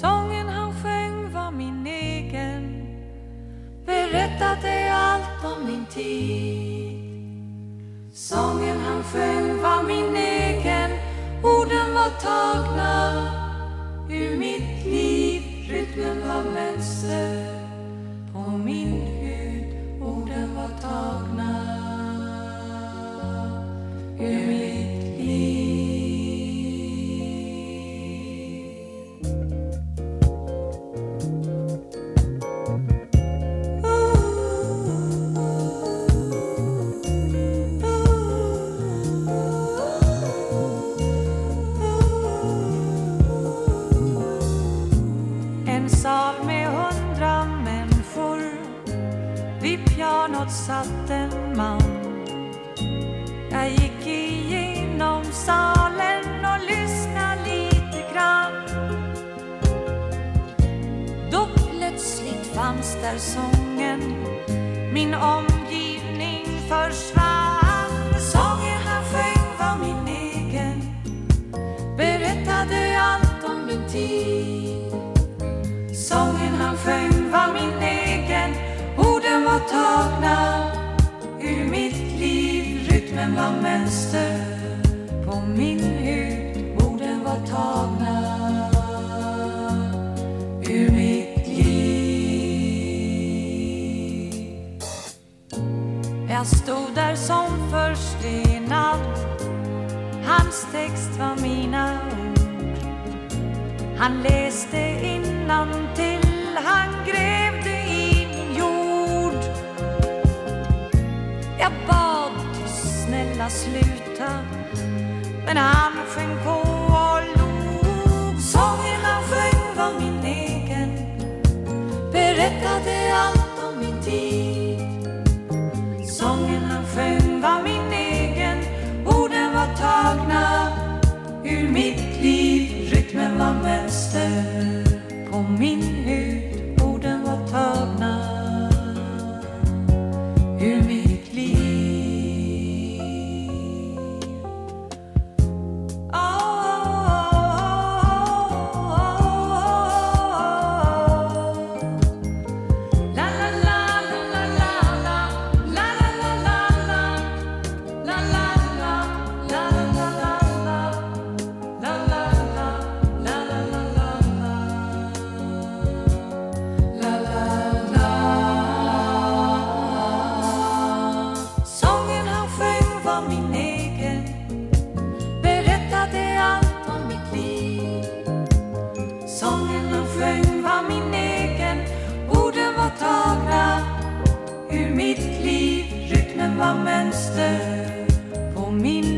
Sången han sjöng var min egen. Berättade allt om min tid. Satt en man. Jag gick igenom salen och lyssnade lite grann. Då plötsligt fanns där sången. Min omgivning försvann. Sången han sjöng var min egen. Berättade allt om min tid. Sången han sjöng Orden var mönster på min hud. Orden var tagna ur mitt liv. Jag stod där som förstenad Hans text var mina ord. Han läste innantill, han grävde i min jord. Jag sluta. Men han sjöng på och log. Sången han sjöng var min egen. Berättade allt om min tid. Sången han sjöng var min egen. Orden var tagna ur mitt liv. Rytmen var mönster på min